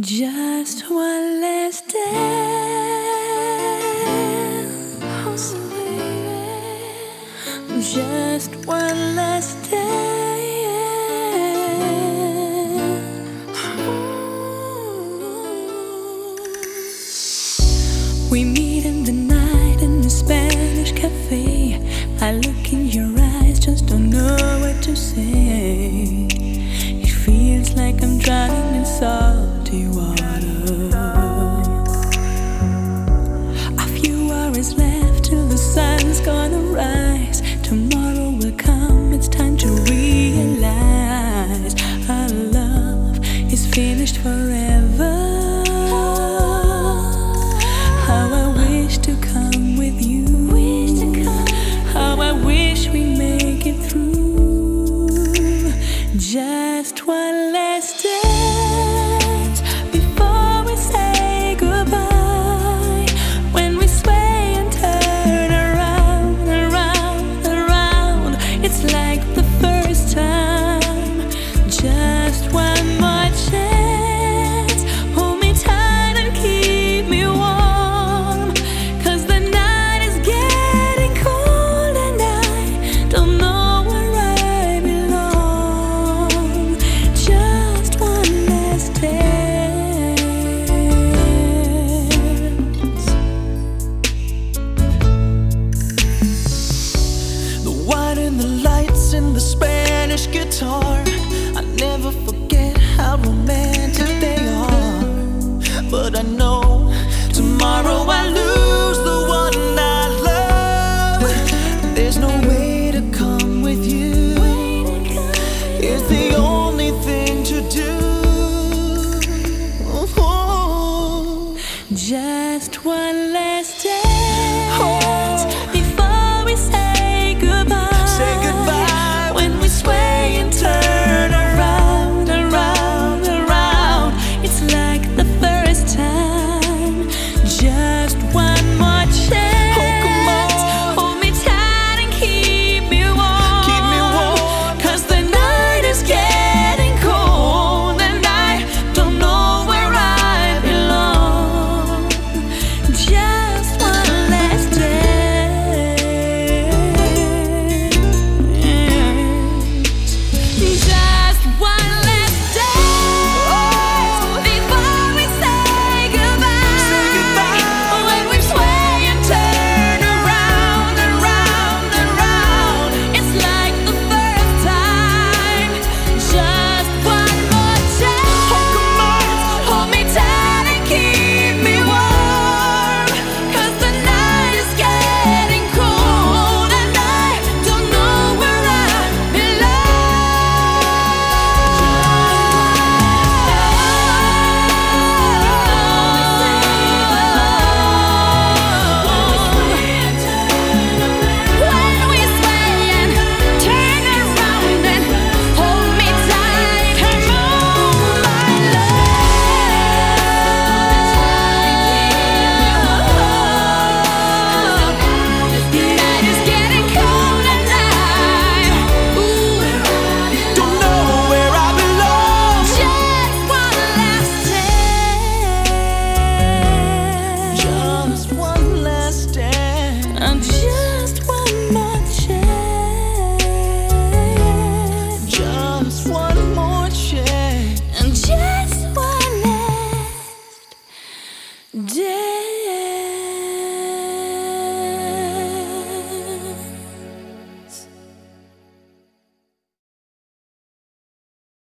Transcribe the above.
Just one last dance, baby. Just one last dance. We meet in the night in the Spanish cafe. I look in your eyes, just don't know what to say. It feels like I'm drowning.